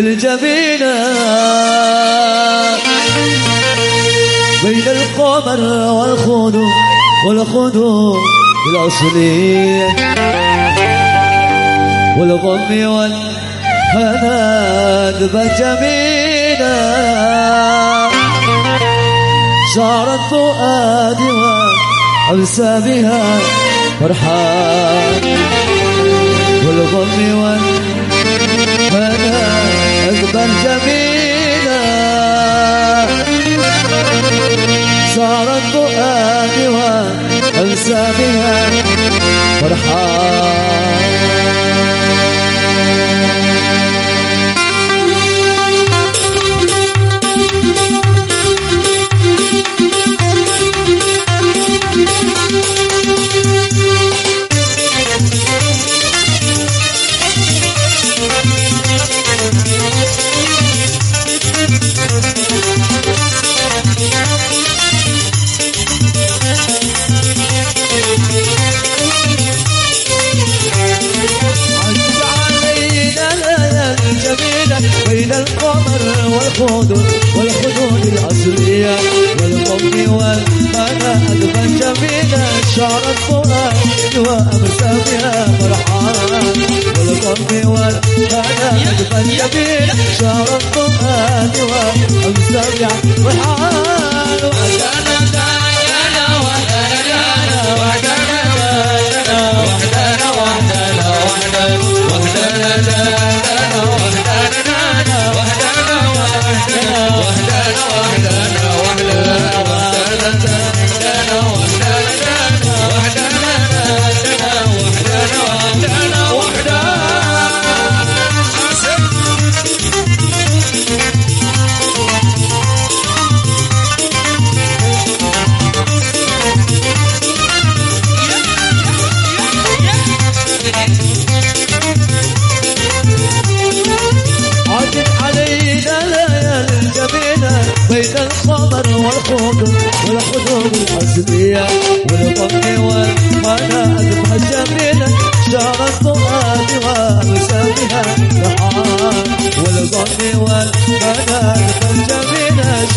الجميلة بين القمر والخدود والخدود الأصلية والغم والهناد بجميلة شعر الفؤاد وأمسى بها فرحان. والغم والهناد جميلة. سهرت فؤادي وأنسى بها فرحان.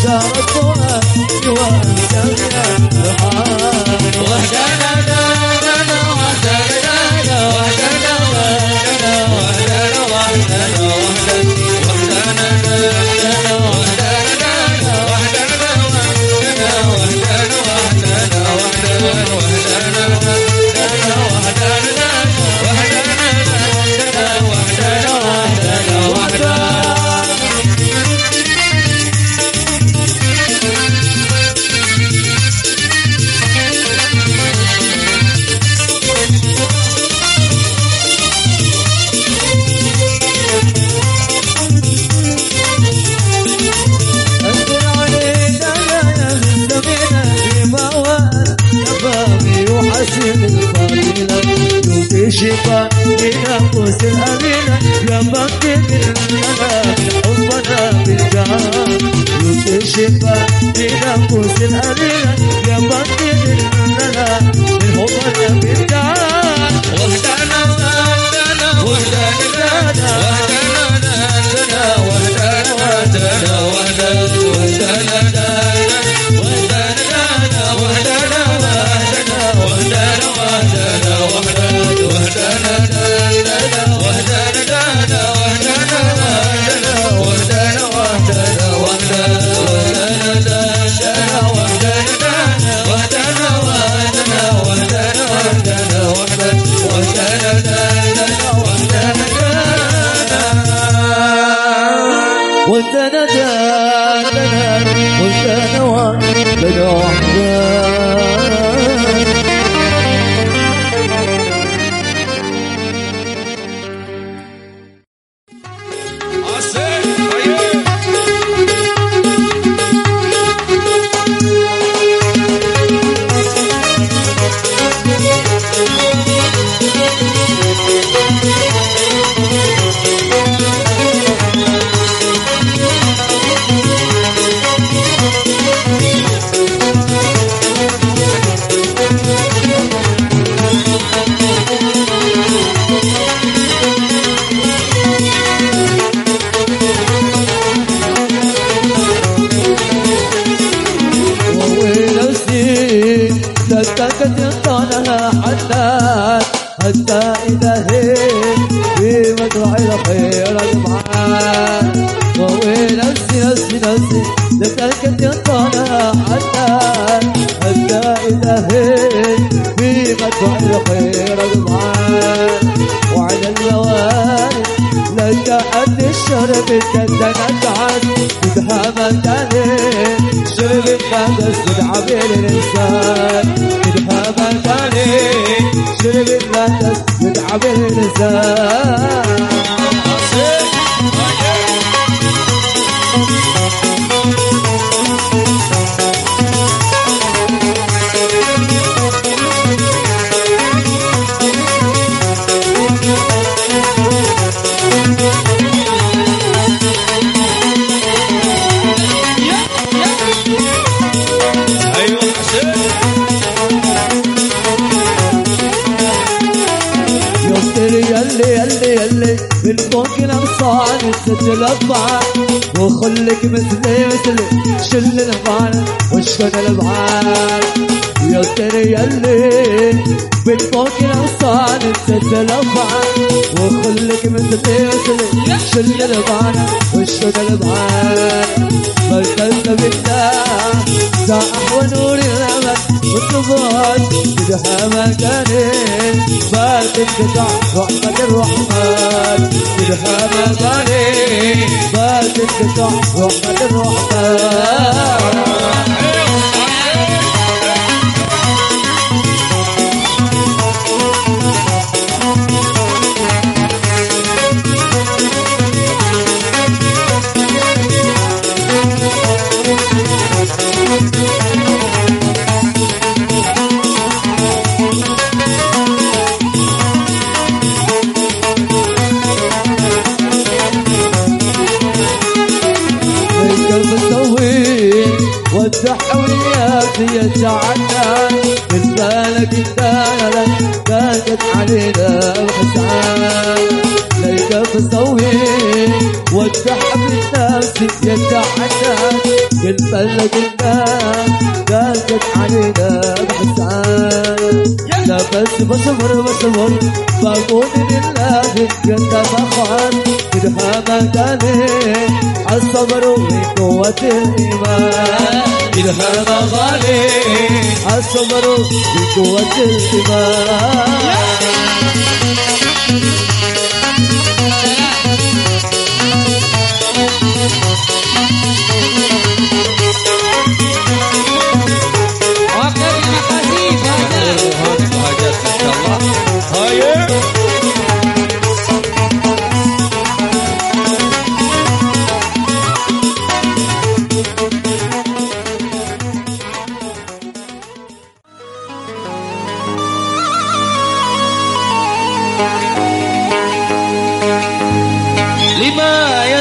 جرت فؤاد يوالي دمعة الحار مكاني. شرب النفس بدعبير الإنسان. بدعبير الإنسان. وخلك مثلي مثلي شل الأغصان واشكن الأبعاد يصير يلي من فوق الأغصان تسجل أطبعان وخلك مثلي مثلي شل الأغصان واشكن الأبعاد مركز بالله ساح ونور الأمل والنبات بدها مكاني ما تنقطع رحمة الرحمن بدها مكاني ما تنقطع رحمة الرحمن को अचल शिवा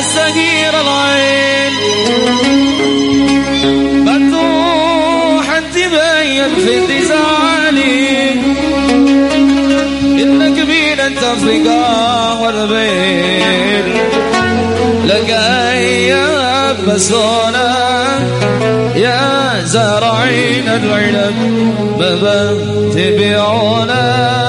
يستغير العين. مفتوحا تبين في انتزاعي إنك بين التفرقة والبين لك أيام بسونا يا زارعين العنب بابا تبيعونا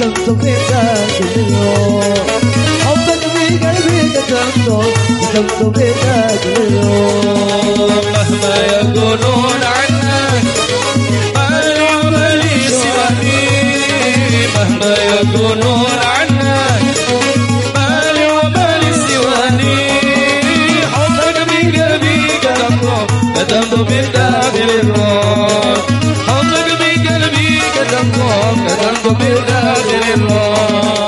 تنطق بيدك اليوم حبك في قلبي تنطق تنطق بيدك اليوم مهما يقولون عنك العمل سواني مهما يقولون عنك العمل سواني حبك في قلبي تنطق تنطق بيدك اليوم الله كذلك بالآخر الله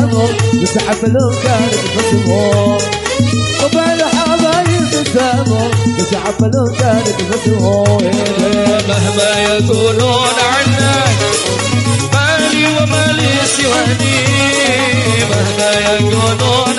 بسامو بتحفلوا كانت بسمو طبع الحبايب بسامو بتحفلوا كانت بسمو مهما يقولون عنك مالي ومالي سواني مهما يقولون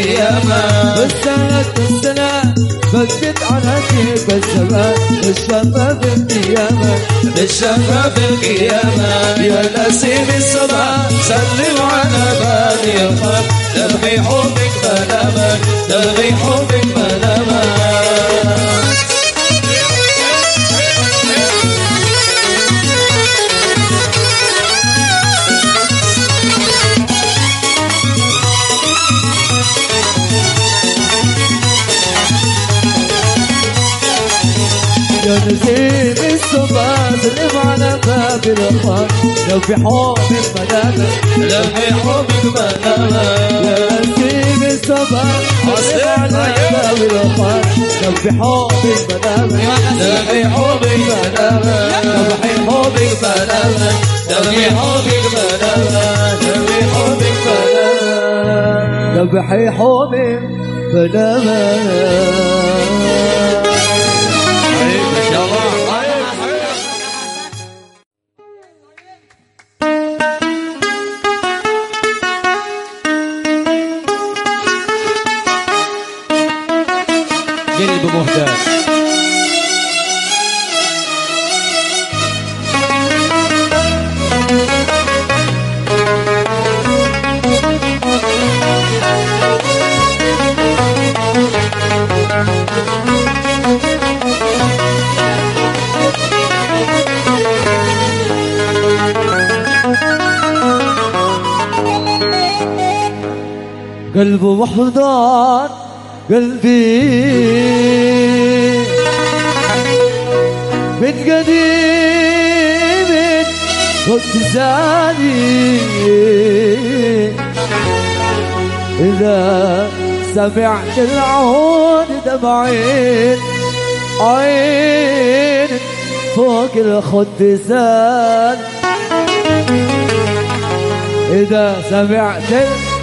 الشفاف القيامة غسلت السنة بغسل على فيك الزمان للشفاف القيامة الشفاف القيامة يا نسيم الصباح سلم على بادي الخير نبغي حبك بنامك نبغي حبك بنامك باب الخير لو في حب منامك نبغي حبك بنامك يا نسيم الصباح سلم على باب الخير لو في حب منامك نبغي حبك بنامك نبغي حبك بنامك نبغي حبك بنامك نبغي حبك بنامك ذبحي حومي بنامك ان قلبه محضان قلبي. من قديم كنت زاني إذا سمعت العود دمعين عين فوق الخدسان إذا سمعت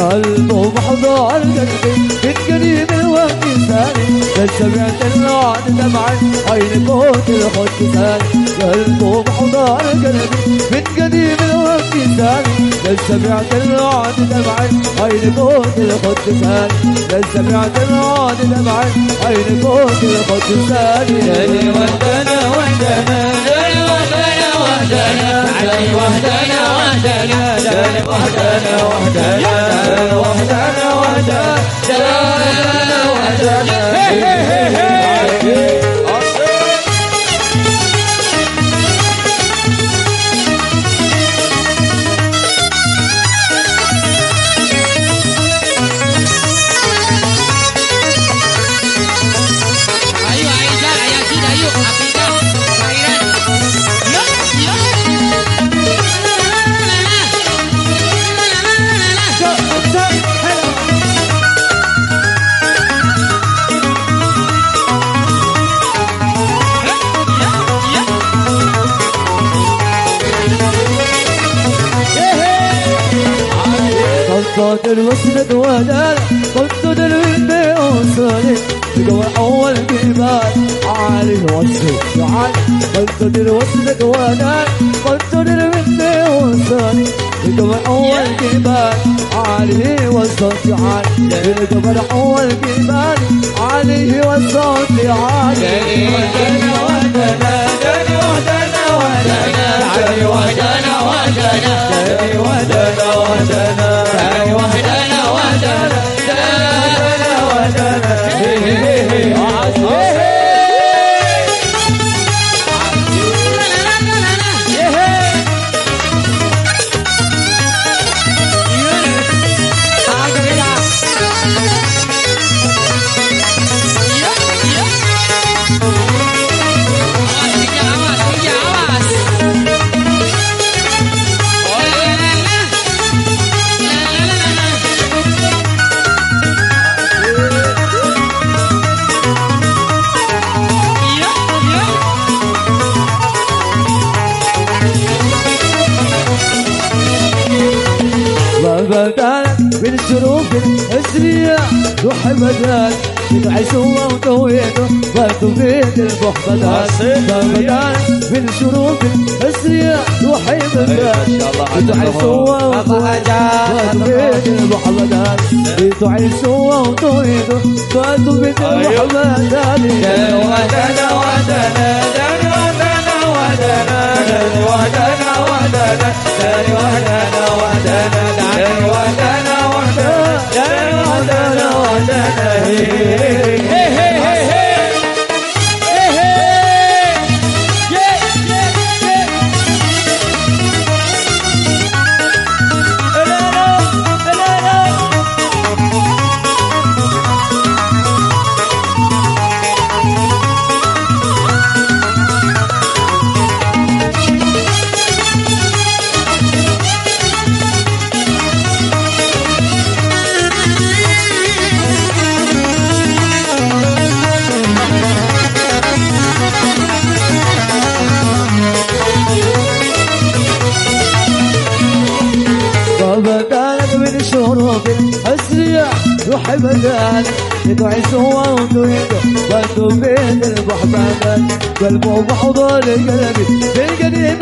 القلب بحضور قلبي من قريب الوقت ثاني بس سمعت النعد دمعة عين قوت الحب ثاني قلبه بحضور قلبي من قديم الوقت ثاني بس سمعت النعد دمعة عين قوت الحب ثاني بس سمعت النعد دمعة عين قوت الحب ثاني ودنا ودنا وحدنا داني وحدنا وحدنا وحدنا وحدنا وحدنا وحدنا وحدنا وحدنا صوت الوسند ودانا صوت الوسند وصلي تقوى أول جبال عالي وصل عالي صوت الوسند ودانا صوت الوسند وصلي تقوى أول جبال عالي والصوت عالي تقوى أول جبال عالي والصوت عالي وحدنا وحدنا وحدنا وحدنا وحدنا وحدنا وحدنا وحدنا وحدنا وحدنا يدعي سوا وتويته برضو بيت البح بدال وبدالك من شروق الاسرية روح بدال يدعي سوا وتويته برضو بيت البح بدال يدعي سوا وتويته برضو بيت البح بدال داني وحدنا وحدنا داني وحدنا وحدنا داني البحبان قلبه بحضور قلبي بالقديم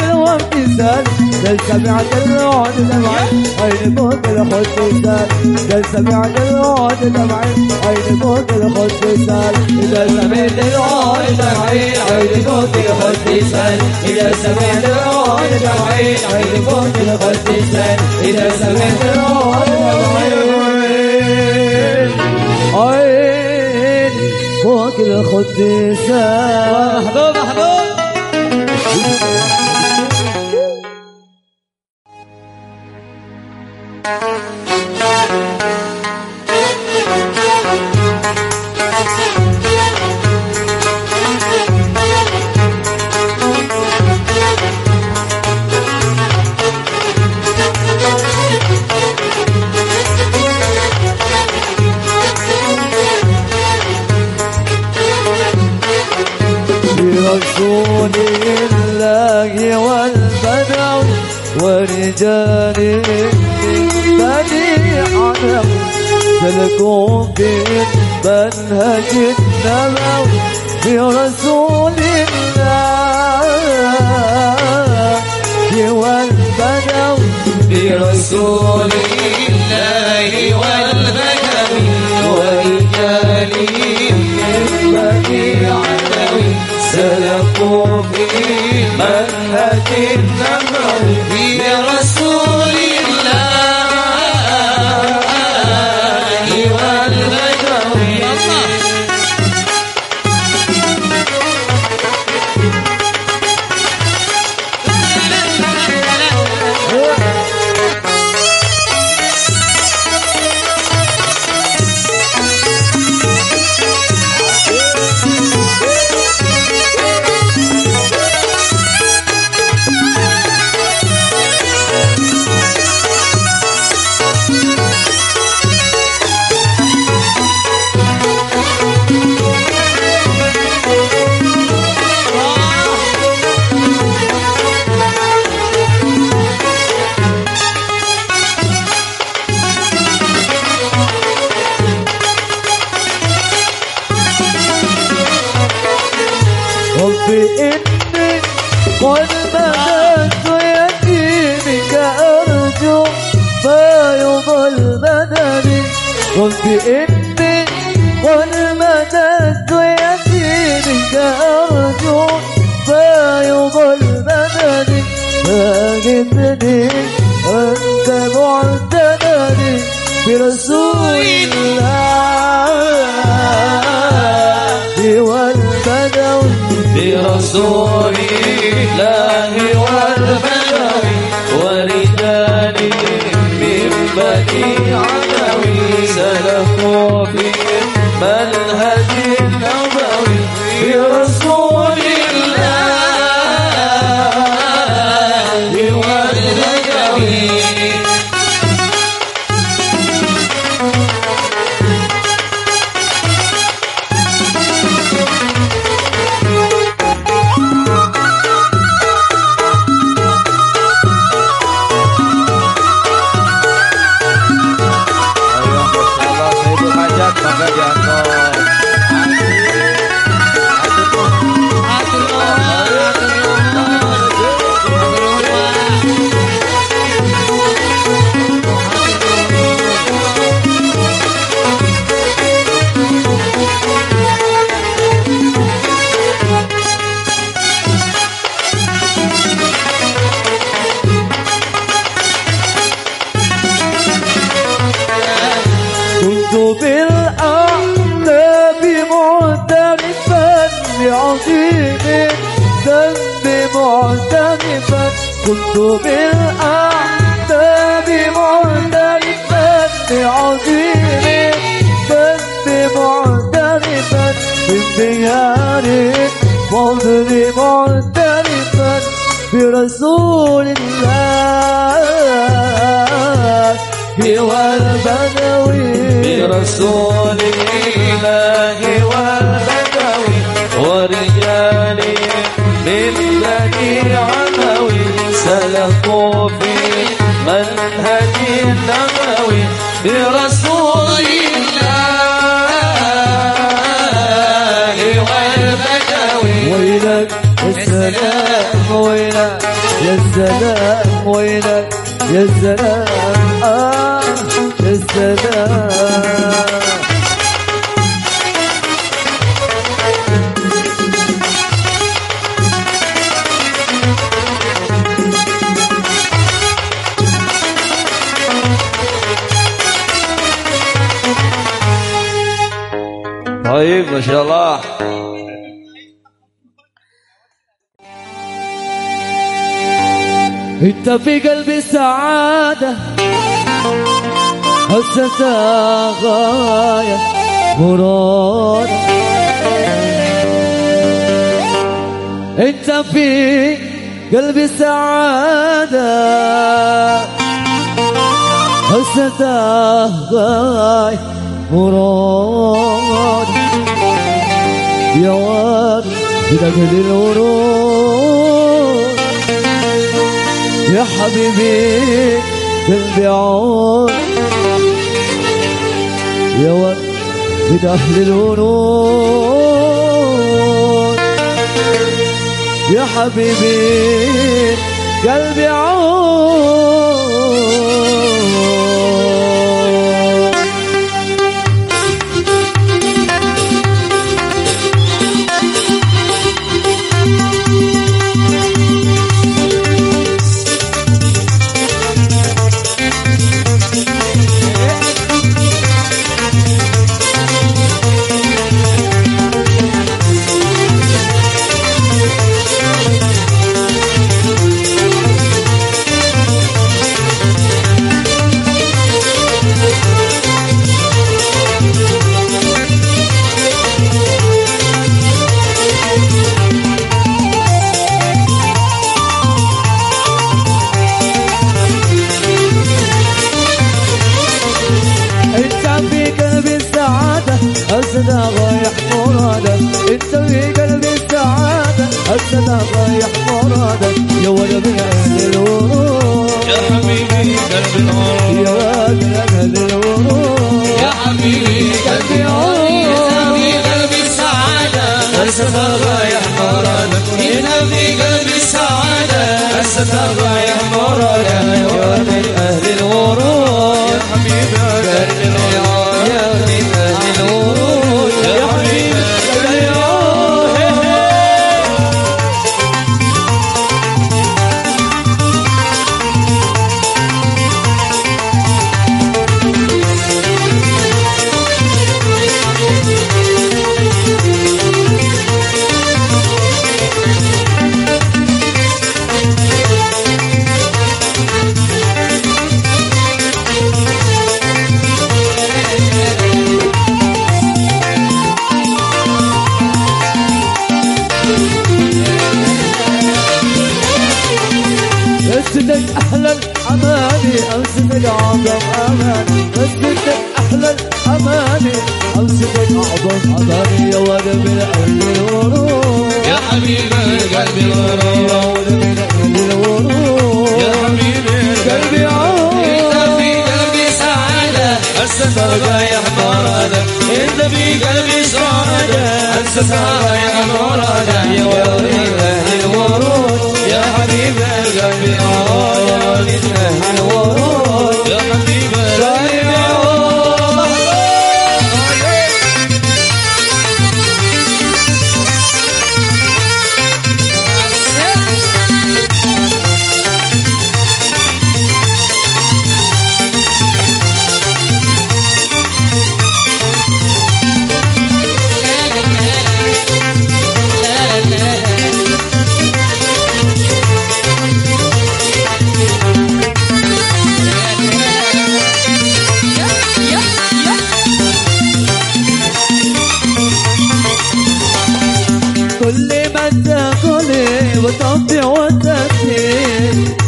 سال بل سمعت الرعد دمعي عين فوق الخد سال بل سمعت الرعد دمعي عين فوق الخد سال إذا سمعت الرعد دمعي عين فوق الخد سال إذا سمعت الرعد دمعي عين فوق الخد سال إذا سمعت الرعد دمعي فوق الخد سال محظوظ محظوظ برسول جاني بديع عن تلقون بمنهج النبوي برسول الله والبدوي. برسول الله والبدوي. والجليل بديع سلكوا بمنهج وينك يا الزلام آه يا سلام طيب ما شاء الله. انت في قلبي سعادة. أسسها غاية مرادة. انت في قلبي سعادة. أسسها غاية مرادة. يا واد بدك للورود يا حبيبي قلبي عود يا وقت أهل الورود يا حبيبي قلبي عود.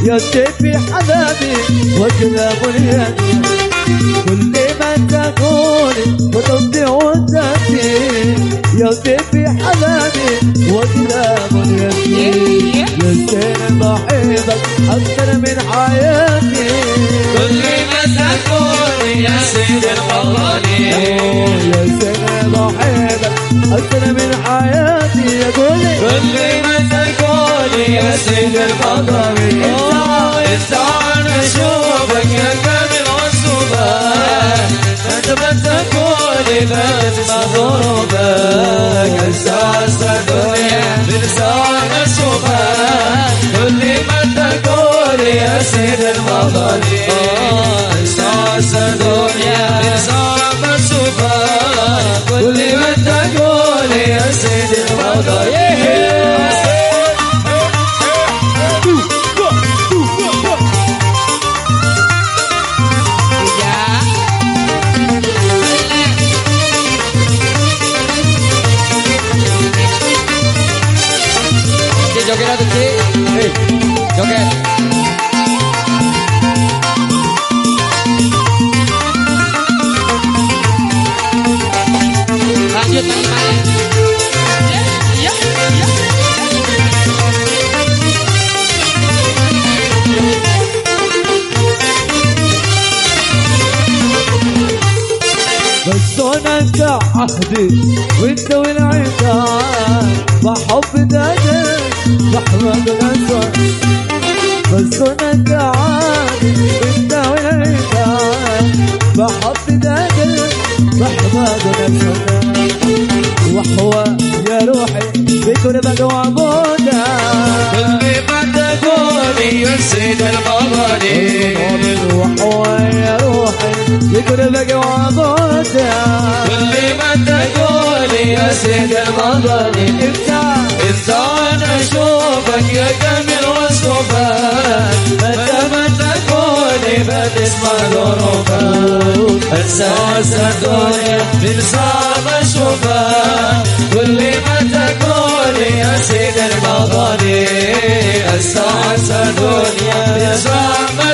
يا في حبابي بنيتي كل ما وتقضي وتأتي يا في حبابي بنيتي يا سير بحبك أكثر من حياتي. كل ما تكون يا سيد الفضل يا سير بحبك أكثر من حياتي. يا كل كل ما تقول يا سيد الفضل انت يا كامل وصوبك انت ما تقول بس ظروفك أساس الدنيا بلسان اشوفك كل ما تقول يا سيد الفضل أساس الدنيا بلسان اشوفك كل ما تقول يا سيد الفضل عهدي وانت والعتاب بحب دادك بحمد الاسود بس أنا تعاني انت والعتاب بحب دادك بحمد الاسود وحوى يا روحي بكل بقى وعبودك يا سيد المغاني وحوى يا روحي بقى وعبودك كل ما تقولي يا سيد المغاني انت وأنا أشوفك يا جميل وصفك. متى ما تقولي بتسمع ظروفك. انسى الدنيا من صعب أشوفك. كل ما تقولي يا سيد المغاني انسى انسى الدنيا من صعب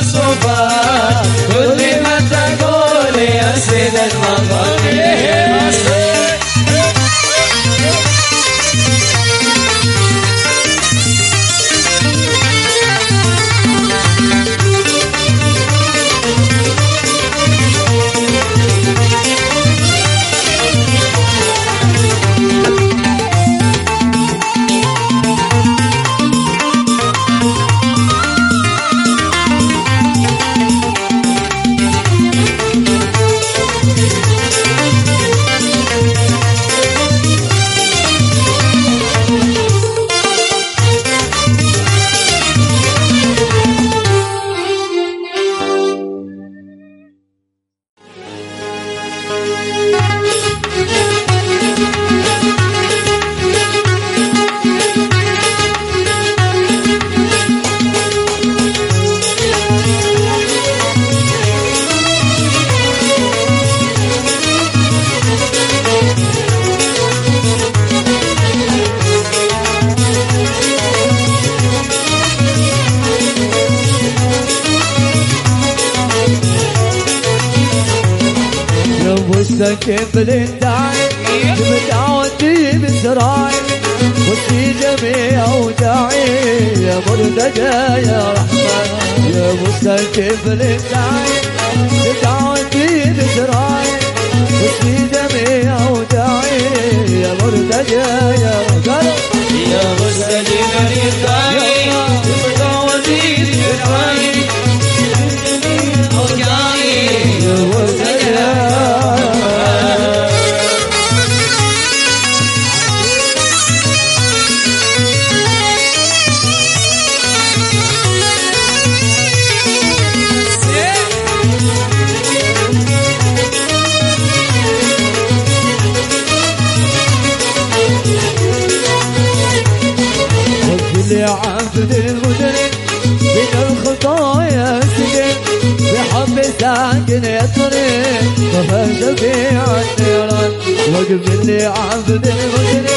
وقف لي عبد المدرك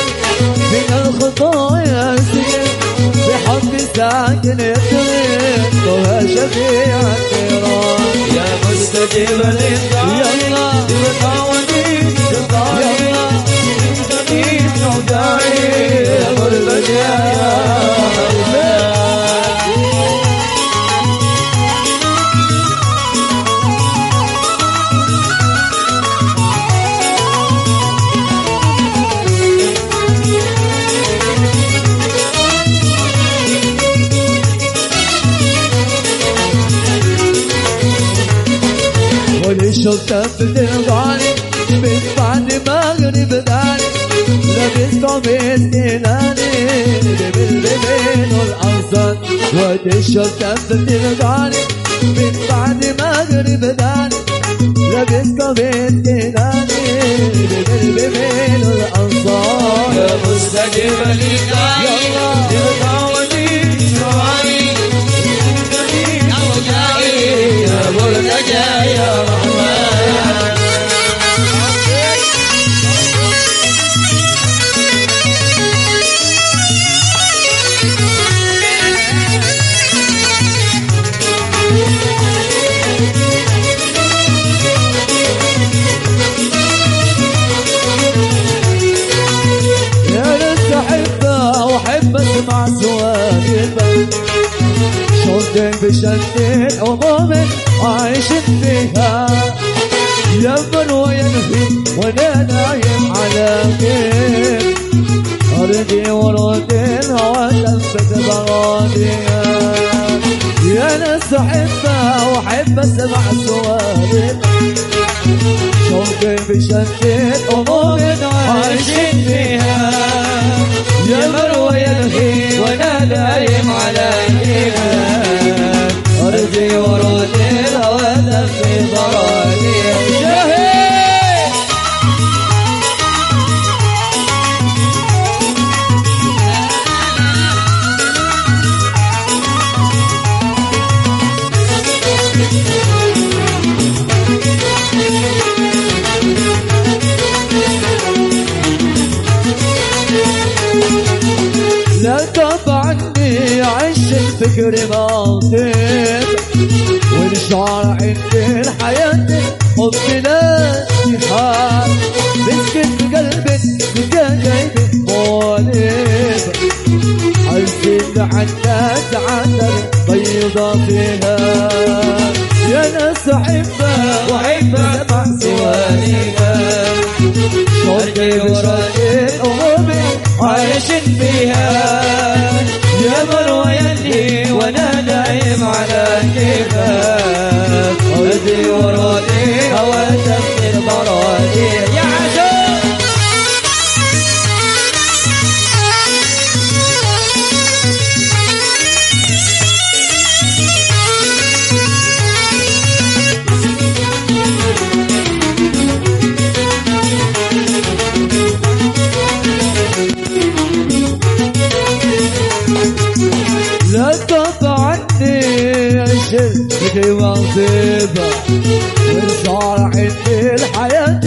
من الخطايا سجن. بحب ساكن وفى شفيع النيران يا مستجيب للداعي لبست مسكيناني بالليل والأرصاد وللشوطة بتغاني من بعد داني بالليل والأرصاد يا مستجيب للداعي بتعوذي شوقك بشتت عمومك عايش فيها. يمن وينفي وأنا نايم على كيف ورد الهوى تنفت برادية يا ناس احبها واحب اسمع سؤالك شوقي بشتت امور عايشين فيها. يا مروه يا الهي وأنا نايم على كيفك ارجي ورد الهوى برادية شهيد لا الفكر باطل والشعر عند الحياة حب لا انتحار مسكت قلبك بجايب مولد عزيز عنا تعتر بيضة فيها. يا ناس أحبها وأحب أسمع سواليها. شوقي ورادي أمومي عايشين فيها. على كيفك وصار عندي الحياة.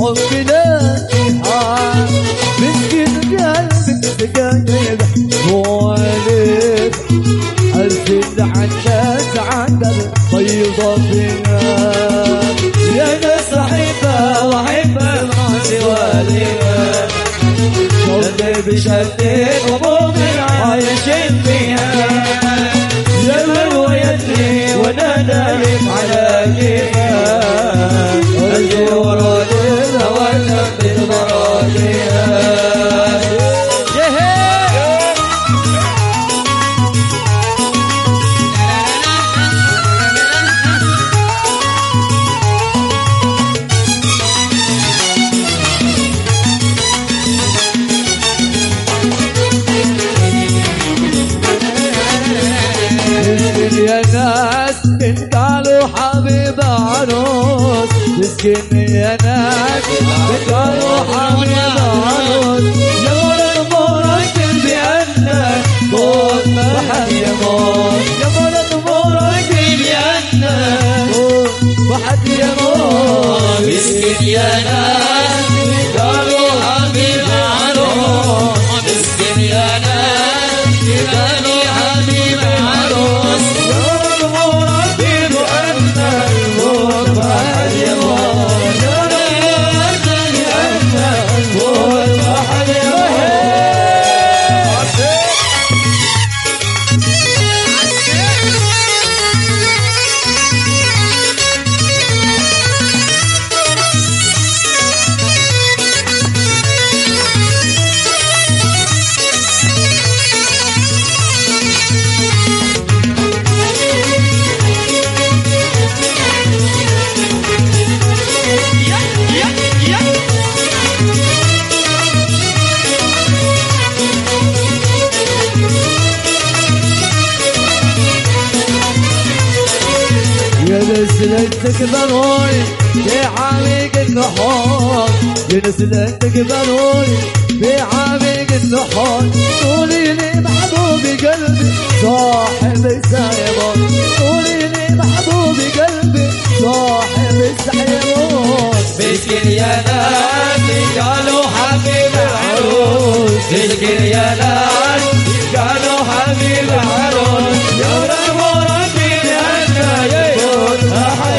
الحب انتحار مسكين قلبك سكايب مواليد أرسل عنا سعادة بيضة فيها يا ناس أحبها وأحبها مع سواليها شوقي بشتت همومي عايشين فيها يا مروة يدري وأنا نايم على كيفها Azul ضروري في عميق النحور يا نسلتك ضروري في عميق النحور قولي لي محبوبي قلبي صاحب السايبون. قولي لي محبوبي قلبي صاحب السايبون. مسكين يا ناس قالوا حبيب عروس مسكين يا ناس قالوا حبيب عروس يا رب ربي لأنك يموت أحد